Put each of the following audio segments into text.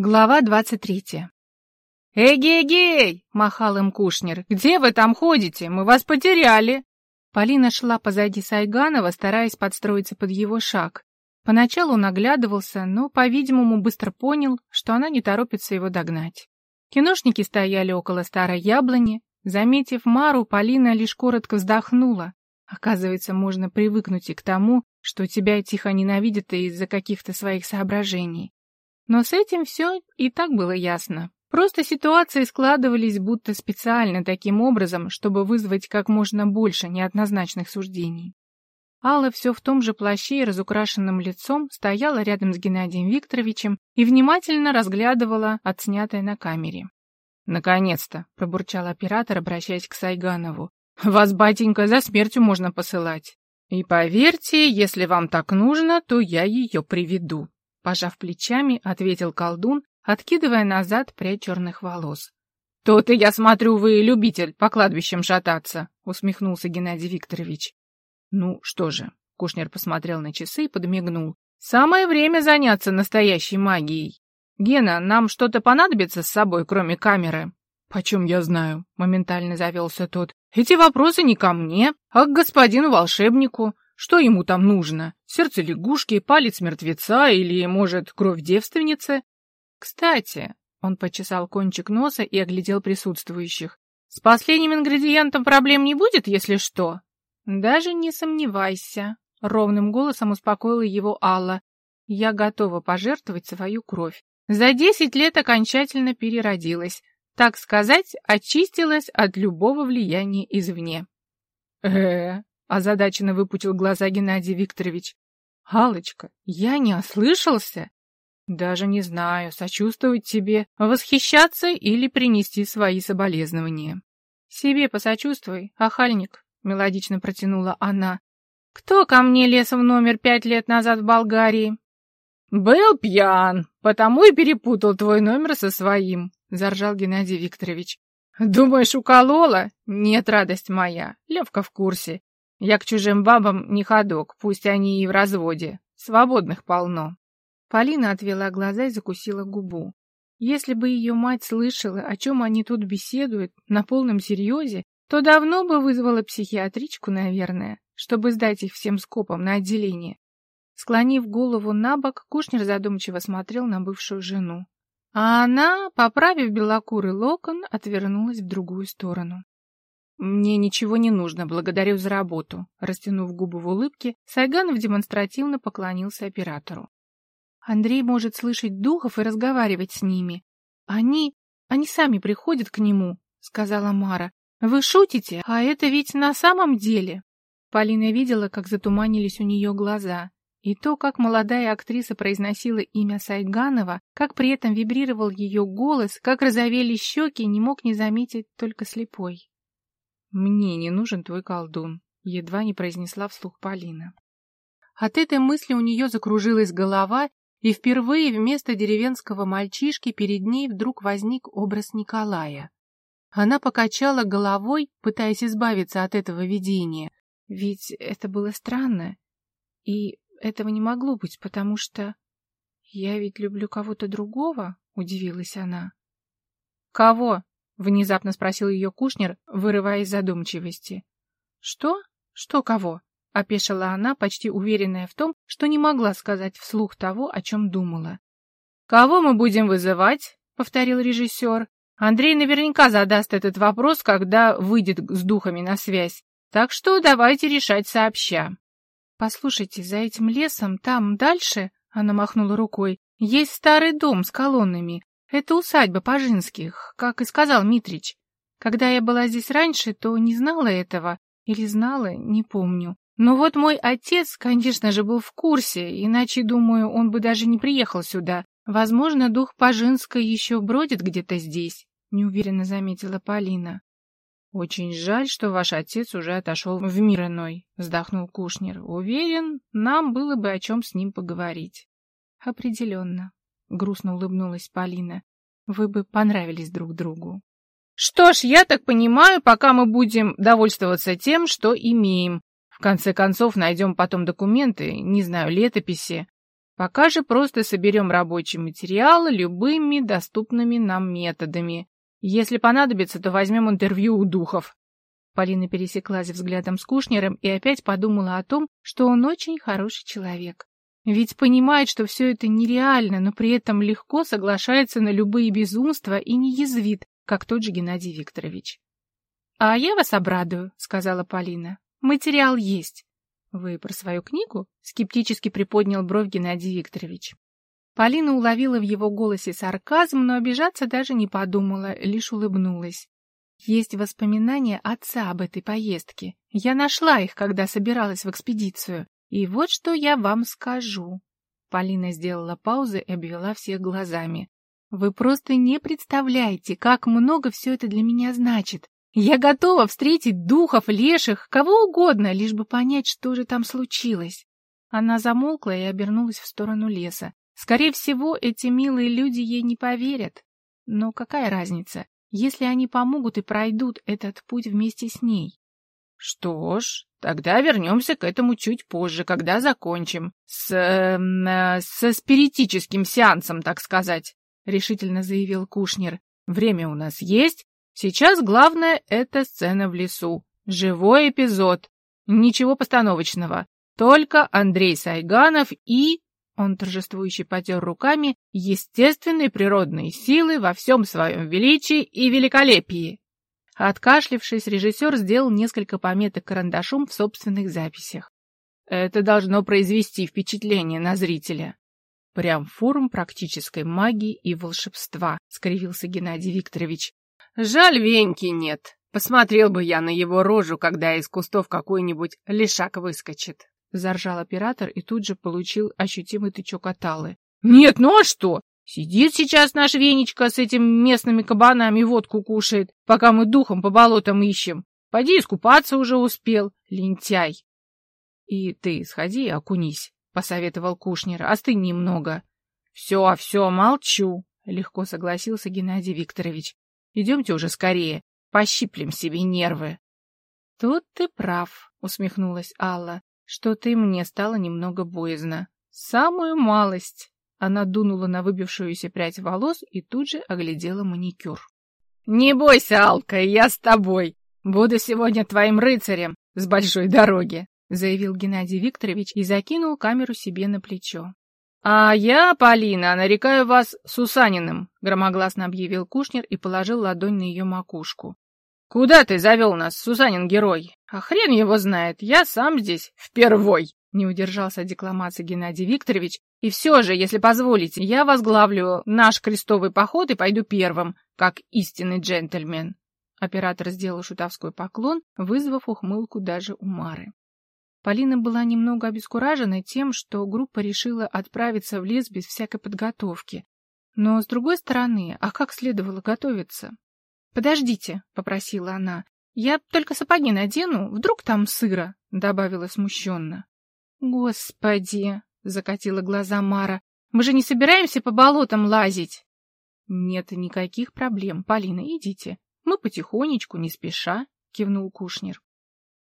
Глава двадцать третья. «Эгей-гей!» — махал им Кушнер. «Где вы там ходите? Мы вас потеряли!» Полина шла позади Сайганова, стараясь подстроиться под его шаг. Поначалу он оглядывался, но, по-видимому, быстро понял, что она не торопится его догнать. Киношники стояли около старой яблони. Заметив Мару, Полина лишь коротко вздохнула. Оказывается, можно привыкнуть и к тому, что тебя тихо ненавидят из-за каких-то своих соображений. Но с этим все и так было ясно. Просто ситуации складывались будто специально таким образом, чтобы вызвать как можно больше неоднозначных суждений. Алла все в том же плаще и разукрашенным лицом стояла рядом с Геннадием Викторовичем и внимательно разглядывала отснятое на камере. «Наконец-то!» — пробурчал оператор, обращаясь к Сайганову. «Вас, батенька, за смертью можно посылать. И поверьте, если вам так нужно, то я ее приведу». Пожав плечами, ответил колдун, откидывая назад прядь черных волос. «То-то, я смотрю, вы любитель по кладбищам шататься», — усмехнулся Геннадий Викторович. «Ну что же», — Кушнер посмотрел на часы и подмигнул. «Самое время заняться настоящей магией. Гена, нам что-то понадобится с собой, кроме камеры?» «Почем я знаю?» — моментально завелся тот. «Эти вопросы не ко мне, а к господину волшебнику. Что ему там нужно? Сердце лягушки, палец мертвеца или, может, кровь девственницы? Кстати, он почесал кончик носа и оглядел присутствующих. С последним ингредиентом проблем не будет, если что? Даже не сомневайся, ровным голосом успокоила его Алла. Я готова пожертвовать свою кровь. За десять лет окончательно переродилась. Так сказать, очистилась от любого влияния извне. э Озадаченно выпучил глаза Геннадий Викторович. Алочка, я не ослышался? Даже не знаю, сочувствовать тебе, восхищаться или принести свои соболезнования. Себе посочувствуй, ахальник, мелодично протянула она. Кто ко мне лез в номер пять лет назад в Болгарии? Был пьян, потому и перепутал твой номер со своим, заржал Геннадий Викторович. Думаешь, уколола? Нет, радость моя, Левка в курсе. Я к чужим бабам не ходок, пусть они и в разводе. Свободных полно. Полина отвела глаза и закусила губу. Если бы ее мать слышала, о чем они тут беседуют, на полном серьезе, то давно бы вызвала психиатричку, наверное, чтобы сдать их всем скопом на отделение. Склонив голову на бок, Кушнер задумчиво смотрел на бывшую жену. А она, поправив белокурый локон, отвернулась в другую сторону. «Мне ничего не нужно, благодарю за работу». Растянув губы в улыбке, Сайганов демонстративно поклонился оператору. «Андрей может слышать духов и разговаривать с ними. Они... они сами приходят к нему», — сказала Мара. «Вы шутите, а это ведь на самом деле...» Полина видела, как затуманились у нее глаза, и то, как молодая актриса произносила имя Сайганова, как при этом вибрировал ее голос, как розовели щеки, не мог не заметить только слепой. «Мне не нужен твой колдун», — едва не произнесла вслух Полина. От этой мысли у нее закружилась голова, и впервые вместо деревенского мальчишки перед ней вдруг возник образ Николая. Она покачала головой, пытаясь избавиться от этого видения. Ведь это было странно, и этого не могло быть, потому что... «Я ведь люблю кого-то другого?» — удивилась она. «Кого?» Внезапно спросил ее Кушнер, вырывая из задумчивости. «Что? Что кого?» — опешила она, почти уверенная в том, что не могла сказать вслух того, о чем думала. «Кого мы будем вызывать?» — повторил режиссер. «Андрей наверняка задаст этот вопрос, когда выйдет с духами на связь. Так что давайте решать сообща». «Послушайте, за этим лесом, там, дальше...» — она махнула рукой. «Есть старый дом с колоннами. Это усадьба Пажинских, как и сказал Митрич. Когда я была здесь раньше, то не знала этого. Или знала, не помню. Но вот мой отец, конечно же, был в курсе, иначе, думаю, он бы даже не приехал сюда. Возможно, дух Пажинской еще бродит где-то здесь, неуверенно заметила Полина. Очень жаль, что ваш отец уже отошел в мир иной, вздохнул Кушнер. Уверен, нам было бы о чем с ним поговорить. Определенно. — грустно улыбнулась Полина. «Вы бы понравились друг другу». «Что ж, я так понимаю, пока мы будем довольствоваться тем, что имеем. В конце концов, найдем потом документы, не знаю, летописи. Пока же просто соберем рабочий материал любыми доступными нам методами. Если понадобится, то возьмем интервью у духов. Полина пересеклась взглядом с Кушнером и опять подумала о том, что он очень хороший человек. Ведь понимает, что все это нереально, но при этом легко соглашается на любые безумства и не язвит, как тот же Геннадий Викторович. — А я вас обрадую, — сказала Полина. — Материал есть. — Вы про свою книгу? — скептически приподнял бровь Геннадий Викторович. Полина уловила в его голосе сарказм, но обижаться даже не подумала, лишь улыбнулась. Есть воспоминания отца об этой поездке. Я нашла их, когда собиралась в экспедицию. И вот что я вам скажу. Полина сделала паузу и обвела всех глазами. Вы просто не представляете, как много все это для меня значит. Я готова встретить духов, леших, кого угодно, лишь бы понять, что же там случилось. Она замолкла и обернулась в сторону леса. Скорее всего, эти милые люди ей не поверят. Но какая разница, если они помогут и пройдут этот путь вместе с ней? Что ж, тогда вернемся к этому чуть позже, когда закончим. С... Э, со спиритическим сеансом, так сказать, — решительно заявил Кушнер. Время у нас есть. Сейчас главное — это сцена в лесу. Живой эпизод. Ничего постановочного. Только Андрей Сайганов и... Он торжествующе потер руками естественные природные силы во всем своем величии и великолепии. Откашлившись, режиссер сделал несколько пометок карандашом в собственных записях. Это должно произвести впечатление на зрителя. Прям форум практической магии и волшебства, скривился Геннадий Викторович. Жаль, Веньки нет. Посмотрел бы я на его рожу, когда из кустов какой-нибудь лишак выскочит. Заржал оператор и тут же получил ощутимый тычок от Аллы. Нет, ну а что? Сидит сейчас наш Венечка с этими местными кабанами водку кушает, пока мы духом по болотам ищем. Поди искупаться уже успел, лентяй. И ты сходи окунись, — посоветовал Кушнер, — остынь немного. Все, все, молчу, — легко согласился Геннадий Викторович. Идемте уже скорее, пощиплем себе нервы. Тут ты прав, — усмехнулась Алла, — что ты мне стало немного боязно. Самую малость. Она дунула на выбившуюся прядь волос и тут же оглядела маникюр. «Не бойся, Алка, я с тобой. Буду сегодня твоим рыцарем с большой дороги», заявил Геннадий Викторович и закинул камеру себе на плечо. «А я, Полина, нарекаю вас Сусаниным», — громогласно объявил Кушнер и положил ладонь на ее макушку. «Куда ты завел нас, Сусанин-герой? А хрен его знает, я сам здесь впервой!» Не удержался декламации Геннадий Викторович. «И все же, если позволите, я возглавлю наш крестовый поход и пойду первым, как истинный джентльмен». Оператор сделал шутовской поклон, вызвав ухмылку даже у Мары. Полина была немного обескуражена тем, что группа решила отправиться в лес без всякой подготовки. Но, с другой стороны, а как следовало готовиться? «Подождите», — попросила она, — «я только сапоги надену, вдруг там сыро», — добавила смущенно. «Господи!» — закатила глаза Мара. «Мы же не собираемся по болотам лазить!» «Нет никаких проблем, Полина, идите. Мы потихонечку, не спеша», — кивнул Кушнер.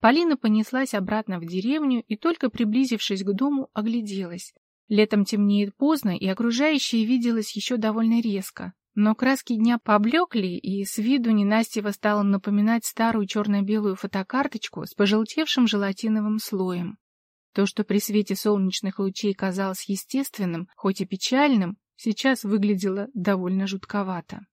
Полина понеслась обратно в деревню и, только приблизившись к дому, огляделась. Летом темнеет поздно, и окружающее виделось еще довольно резко. Но краски дня поблекли, и с виду ненастьево стало напоминать старую черно-белую фотокарточку с пожелтевшим желатиновым слоем. То, что при свете солнечных лучей казалось естественным, хоть и печальным, сейчас выглядело довольно жутковато.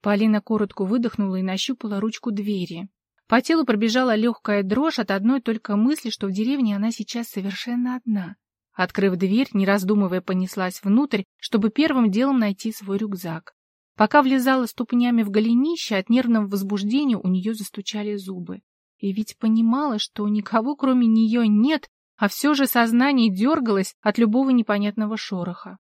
Полина коротко выдохнула и нащупала ручку двери. По телу пробежала легкая дрожь от одной только мысли, что в деревне она сейчас совершенно одна. Открыв дверь, не раздумывая, понеслась внутрь, чтобы первым делом найти свой рюкзак. Пока влезала ступнями в голенище, от нервного возбуждения у нее застучали зубы. И ведь понимала, что никого кроме нее нет, а все же сознание дергалось от любого непонятного шороха.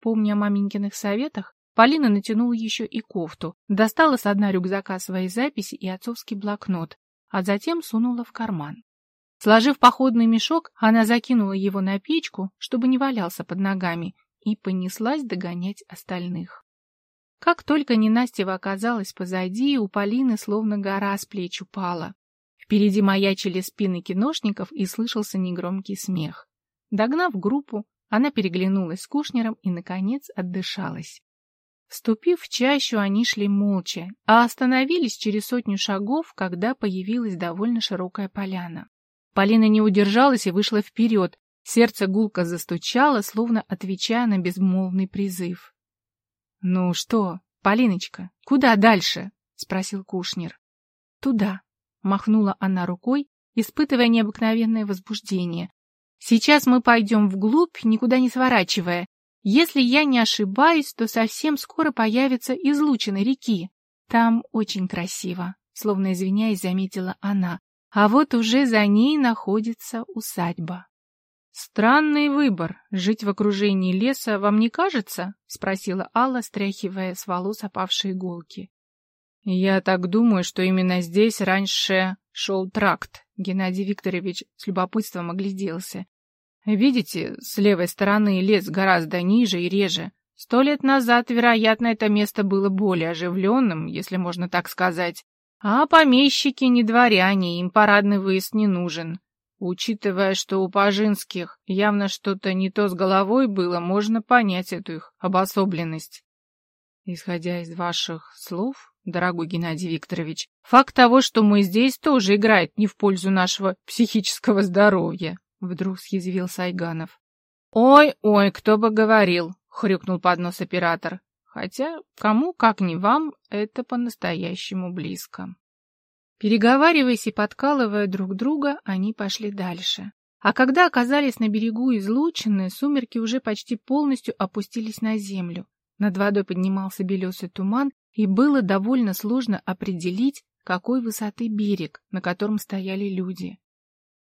Помня о маменькиных советах, Полина натянула еще и кофту, достала с дна рюкзака свои записи и отцовский блокнот, а затем сунула в карман. Сложив походный мешок, она закинула его на печку, чтобы не валялся под ногами, и понеслась догонять остальных. Как только ненастьево оказалась позади, у Полины словно гора с плеч упала. Впереди маячили спины киношников и слышался негромкий смех. Догнав группу, Она переглянулась с Кушнером и, наконец, отдышалась. Вступив в чащу, они шли молча, а остановились через сотню шагов, когда появилась довольно широкая поляна. Полина не удержалась и вышла вперед. Сердце гулко застучало, словно отвечая на безмолвный призыв. — Ну что, Полиночка, куда дальше? — спросил Кушнер. — Туда, — махнула она рукой, испытывая необыкновенное возбуждение. — Сейчас мы пойдем вглубь, никуда не сворачивая, если я не ошибаюсь, то совсем скоро появится излучины реки. Там очень красиво, словно извиняясь, заметила она. А вот уже за ней находится усадьба. Странный выбор — жить в окружении леса, вам не кажется? — спросила Алла, стряхивая с волос опавшие иголки. — Я так думаю, что именно здесь раньше шел тракт. Геннадий Викторович с любопытством огляделся. Видите, с левой стороны лес гораздо ниже и реже. Сто лет назад, вероятно, это место было более оживленным, если можно так сказать. А помещики не дворяне, им парадный выезд не нужен. Учитывая, что у Пажинских явно что-то не то с головой было, можно понять эту их обособленность. Исходя из ваших слов, дорогой Геннадий Викторович, факт того, что мы здесь, тоже играет не в пользу нашего психического здоровья. — вдруг съязвил Сайганов. «Ой-ой, кто бы говорил!» — хрюкнул под нос оператор. «Хотя кому, как не вам, это по-настоящему близко». Переговариваясь и подкалывая друг друга, они пошли дальше. А когда оказались на берегу излучины, сумерки уже почти полностью опустились на землю. Над водой поднимался белесый туман, и было довольно сложно определить, какой высоты берег, на котором стояли люди.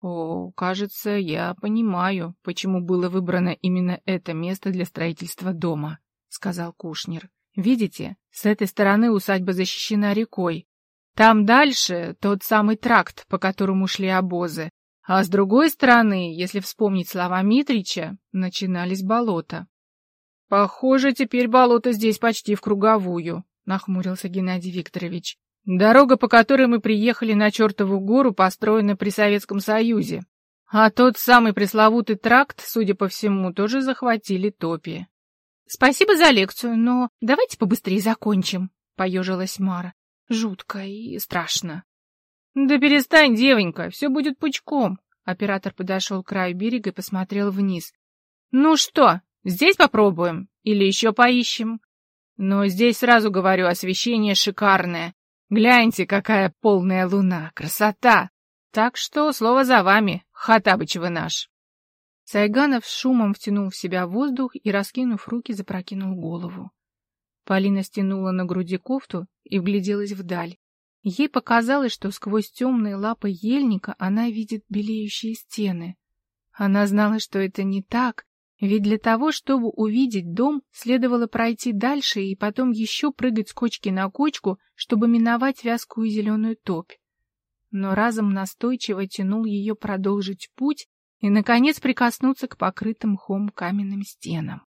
О, кажется, я понимаю, почему было выбрано именно это место для строительства дома, сказал Кушнер. Видите, с этой стороны усадьба защищена рекой. Там дальше тот самый тракт, по которому шли обозы. А с другой стороны, если вспомнить слова Митрича, начинались болота. Похоже, теперь болото здесь почти в круговую, нахмурился Геннадий Викторович. Дорога, по которой мы приехали на чертову гору, построена при Советском Союзе. А тот самый пресловутый тракт, судя по всему, тоже захватили топи. Спасибо за лекцию, но давайте побыстрее закончим, поежилась Мара. Жутко и страшно. Да перестань, девонька, все будет пучком. Оператор подошел к краю берега и посмотрел вниз. Ну что, здесь попробуем или еще поищем? Но здесь сразу говорю, освещение шикарное. Гляньте, какая полная луна, красота! Так что слово за вами, Хатабыч вы наш. Сайганов с шумом втянул в себя воздух и, раскинув руки, запрокинул голову. Полина стянула на груди кофту и вгляделась вдаль. Ей показалось, что сквозь темные лапы ельника она видит белеющие стены. Она знала, что это не так, ведь для того, чтобы увидеть дом, следовало пройти дальше и потом еще прыгать с кочки на кочку, чтобы миновать вязкую зеленую топь. Но разом настойчиво тянул ее продолжить путь и, наконец, прикоснуться к покрытым мхом каменным стенам.